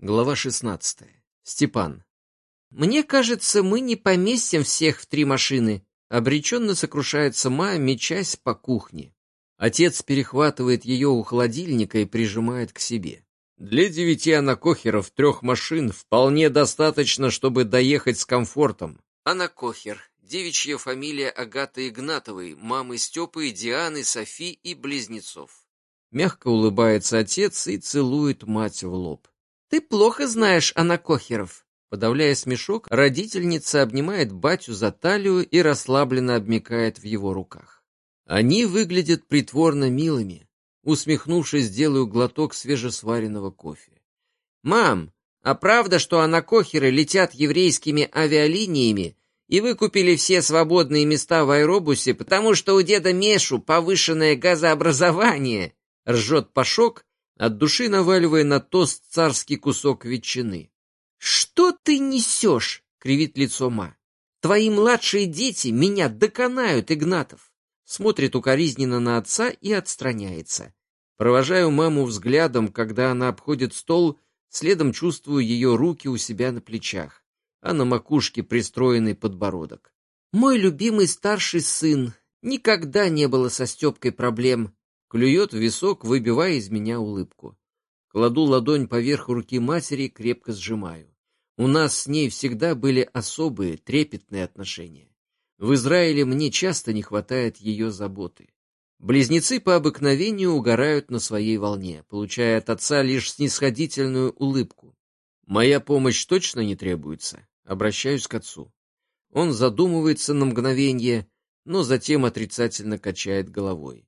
Глава 16. Степан. «Мне кажется, мы не поместим всех в три машины», — обреченно сокрушается Ма, мечась по кухне. Отец перехватывает ее у холодильника и прижимает к себе. Для девяти анакохеров трех машин вполне достаточно, чтобы доехать с комфортом. Анакохер. Девичья фамилия Агаты Игнатовой, мамы Степы, Дианы, Софи и близнецов. Мягко улыбается отец и целует мать в лоб. «Ты плохо знаешь анакохеров». Подавляя смешок, родительница обнимает батю за талию и расслабленно обмикает в его руках. Они выглядят притворно милыми. Усмехнувшись, делаю глоток свежесваренного кофе. «Мам, а правда, что анакохеры летят еврейскими авиалиниями и вы купили все свободные места в аэробусе, потому что у деда Мешу повышенное газообразование?» Ржет Пашок, от души наваливая на тост царский кусок ветчины. «Что ты несешь?» — кривит лицо Ма. «Твои младшие дети меня доконают, Игнатов!» Смотрит укоризненно на отца и отстраняется. Провожаю маму взглядом, когда она обходит стол, следом чувствую ее руки у себя на плечах, а на макушке пристроенный подбородок. «Мой любимый старший сын. Никогда не было со Степкой проблем клюет в висок, выбивая из меня улыбку. Кладу ладонь поверх руки матери, крепко сжимаю. У нас с ней всегда были особые, трепетные отношения. В Израиле мне часто не хватает ее заботы. Близнецы по обыкновению угорают на своей волне, получая от отца лишь снисходительную улыбку. Моя помощь точно не требуется. Обращаюсь к отцу. Он задумывается на мгновение, но затем отрицательно качает головой.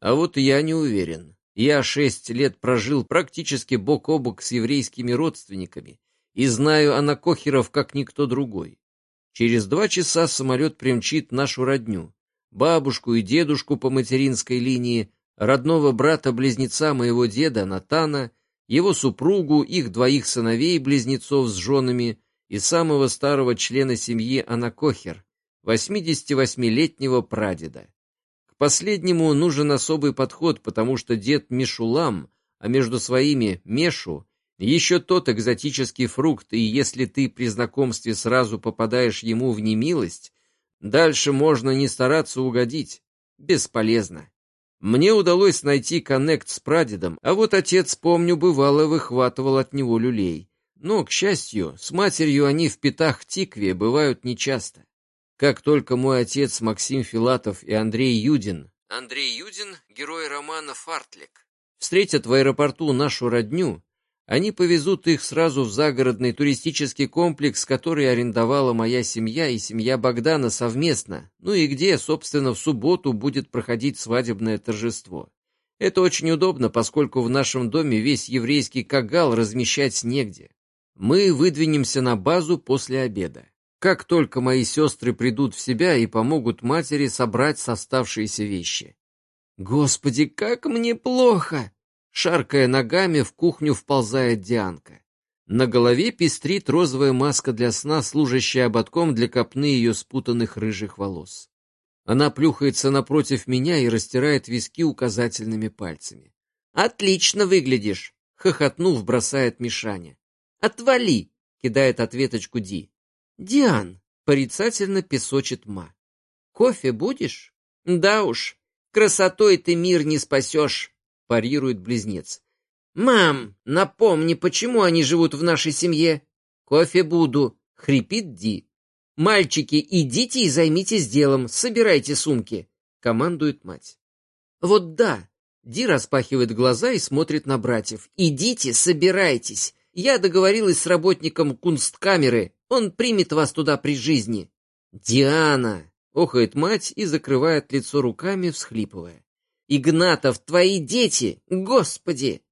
А вот я не уверен. Я шесть лет прожил практически бок о бок с еврейскими родственниками и знаю анакохеров как никто другой. Через два часа самолет примчит нашу родню, бабушку и дедушку по материнской линии, родного брата-близнеца моего деда Натана, его супругу, их двоих сыновей-близнецов с женами и самого старого члена семьи Анакохер, 88-летнего прадеда последнему нужен особый подход, потому что дед Мишулам, а между своими Мешу, еще тот экзотический фрукт, и если ты при знакомстве сразу попадаешь ему в немилость, дальше можно не стараться угодить. Бесполезно. Мне удалось найти коннект с прадедом, а вот отец, помню, бывало выхватывал от него люлей. Но, к счастью, с матерью они в пятах тикве бывают нечасто. Как только мой отец Максим Филатов и Андрей Юдин, Андрей Юдин, герой романа «Фартлик», встретят в аэропорту нашу родню, они повезут их сразу в загородный туристический комплекс, который арендовала моя семья и семья Богдана совместно, ну и где, собственно, в субботу будет проходить свадебное торжество. Это очень удобно, поскольку в нашем доме весь еврейский кагал размещать негде. Мы выдвинемся на базу после обеда как только мои сестры придут в себя и помогут матери собрать оставшиеся вещи. «Господи, как мне плохо!» Шаркая ногами, в кухню вползает Дианка. На голове пестрит розовая маска для сна, служащая ободком для копны ее спутанных рыжих волос. Она плюхается напротив меня и растирает виски указательными пальцами. «Отлично выглядишь!» — хохотнув, бросает Мишаня. «Отвали!» — кидает ответочку Ди. «Диан!» — порицательно песочит Ма. «Кофе будешь?» «Да уж, красотой ты мир не спасешь!» — парирует близнец. «Мам, напомни, почему они живут в нашей семье?» «Кофе буду!» — хрипит Ди. «Мальчики, идите и займитесь делом, собирайте сумки!» — командует мать. «Вот да!» — Ди распахивает глаза и смотрит на братьев. «Идите, собирайтесь! Я договорилась с работником кунсткамеры, он примет вас туда при жизни. Диана! Охает мать и закрывает лицо руками, всхлипывая. Игнатов, твои дети! Господи!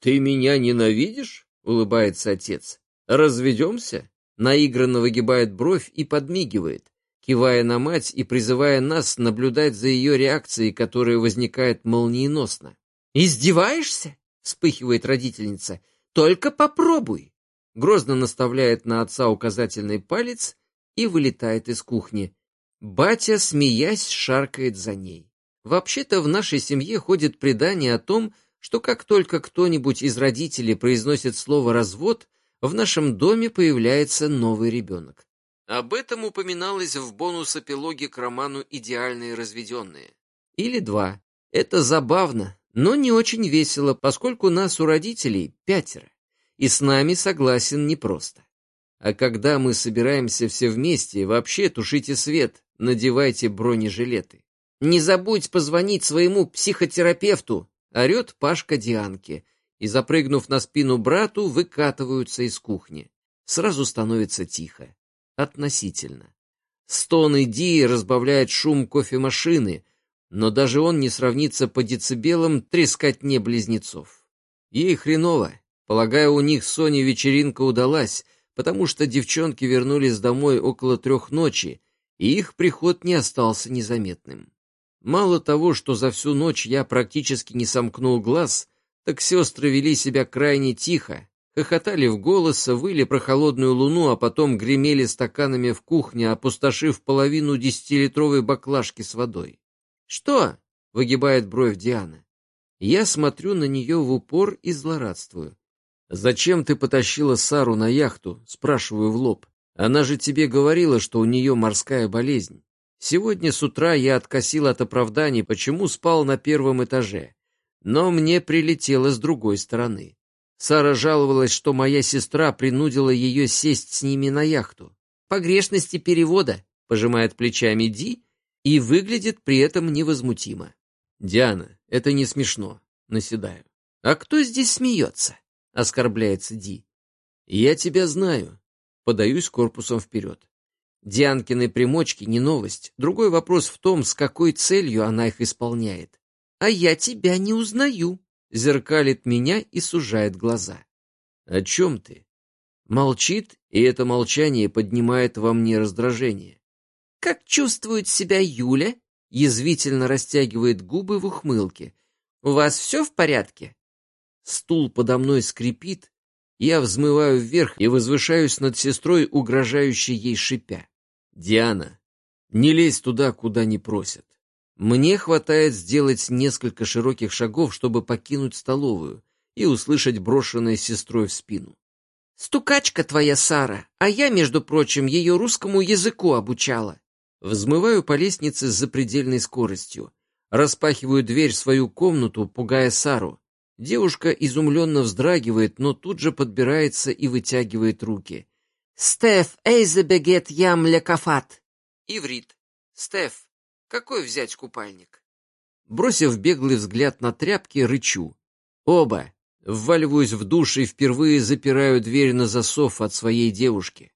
Ты меня ненавидишь? Улыбается отец. Разведемся? Наигранно выгибает бровь и подмигивает, кивая на мать и призывая нас наблюдать за ее реакцией, которая возникает молниеносно. «Издеваешься?» — вспыхивает родительница. «Только попробуй!» Грозно наставляет на отца указательный палец и вылетает из кухни. Батя, смеясь, шаркает за ней. Вообще-то в нашей семье ходит предание о том, что как только кто-нибудь из родителей произносит слово «развод», в нашем доме появляется новый ребенок. Об этом упоминалось в бонус-эпилоге к роману «Идеальные разведенные». Или два. Это забавно, но не очень весело, поскольку нас у родителей пятеро, и с нами согласен непросто. А когда мы собираемся все вместе, вообще тушите свет, надевайте бронежилеты. «Не забудь позвонить своему психотерапевту!» — орет Пашка Дианке, и, запрыгнув на спину брату, выкатываются из кухни. Сразу становится тихо. Относительно. Стоны Ди разбавляет шум кофемашины, но даже он не сравнится по децибелам трескотне близнецов. Ей хреново. Полагаю, у них с Соней вечеринка удалась, потому что девчонки вернулись домой около трех ночи, и их приход не остался незаметным. Мало того, что за всю ночь я практически не сомкнул глаз, так сестры вели себя крайне тихо, хохотали в голос, выли про холодную луну, а потом гремели стаканами в кухне, опустошив половину десятилитровой баклажки с водой. «Что?» — выгибает бровь Диана. Я смотрю на нее в упор и злорадствую. «Зачем ты потащила Сару на яхту?» — спрашиваю в лоб. «Она же тебе говорила, что у нее морская болезнь. Сегодня с утра я откосил от оправданий, почему спал на первом этаже. Но мне прилетело с другой стороны. Сара жаловалась, что моя сестра принудила ее сесть с ними на яхту. «Погрешности перевода», — пожимает плечами Ди, и выглядит при этом невозмутимо. «Диана, это не смешно», — наседаю. «А кто здесь смеется?» — оскорбляется Ди. «Я тебя знаю», — подаюсь корпусом вперед. Дианкины примочки не новость. Другой вопрос в том, с какой целью она их исполняет. «А я тебя не узнаю», — зеркалит меня и сужает глаза. «О чем ты?» Молчит, и это молчание поднимает во мне раздражение. «Как чувствует себя Юля?» Язвительно растягивает губы в ухмылке. «У вас все в порядке?» Стул подо мной скрипит, я взмываю вверх и возвышаюсь над сестрой, угрожающей ей шипя. «Диана, не лезь туда, куда не просят. Мне хватает сделать несколько широких шагов, чтобы покинуть столовую и услышать брошенное сестрой в спину. «Стукачка твоя, Сара, а я, между прочим, ее русскому языку обучала». Взмываю по лестнице с запредельной скоростью. Распахиваю дверь в свою комнату, пугая Сару. Девушка изумленно вздрагивает, но тут же подбирается и вытягивает руки. «Стеф, эйзебегет ям лекафат!» Иврит. «Стеф, какой взять купальник?» Бросив беглый взгляд на тряпки, рычу. «Оба!» Вваливаюсь в душ и впервые запираю дверь на засов от своей девушки.